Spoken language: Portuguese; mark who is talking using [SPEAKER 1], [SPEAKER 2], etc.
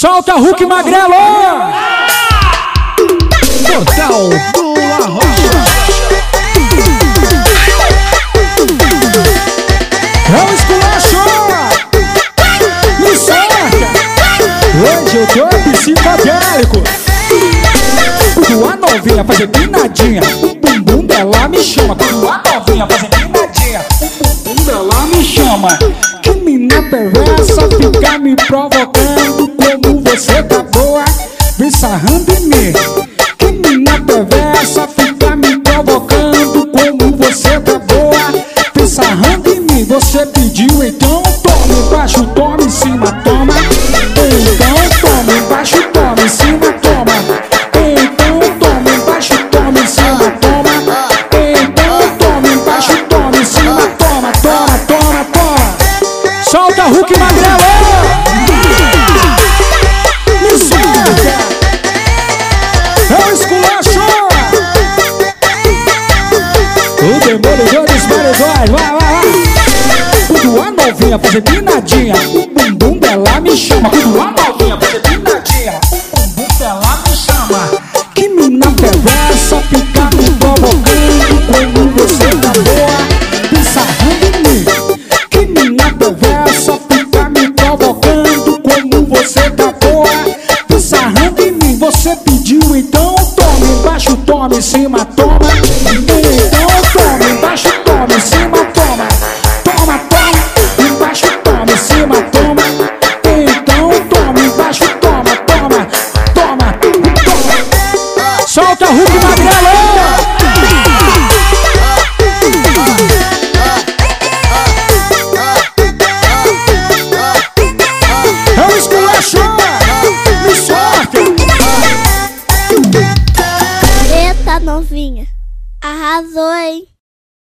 [SPEAKER 1] Solta Hulk Magrelo!
[SPEAKER 2] Portal do Arrocha.
[SPEAKER 1] É o esculacho! Me solta! Hoje eu tô psicodélico! A novinha fazer pinadinha, o bumbum dela me chama. Quando a novinha fazer pinadinha, o bumbum dela me chama. Que mina perversa fica me provocando como você tá boa, vem sarrando em mim. Que mina perversa fica me provocando como você tá boa, vem sarrando em mim. Você pediu então toma embaixo, toma em cima, toma. Solta Hulk Magrelo! É o esculacho! O demolidor dos paredões, vai, vai, vai! Quando a novinha fazer pinadinha, o bumbum dela me chama. Quando a novinha fazer pinadinha, o bumbum dela me chama. Que mina perversa fica Você pediu então toma embaixo, toma em cima, toma. Então toma embaixo, toma em cima, toma. Toma, toma, embaixo, toma em cima, toma. Então toma embaixo, toma, toma, toma, toma. Solta Hulk
[SPEAKER 3] novinha. Arrasou, hein?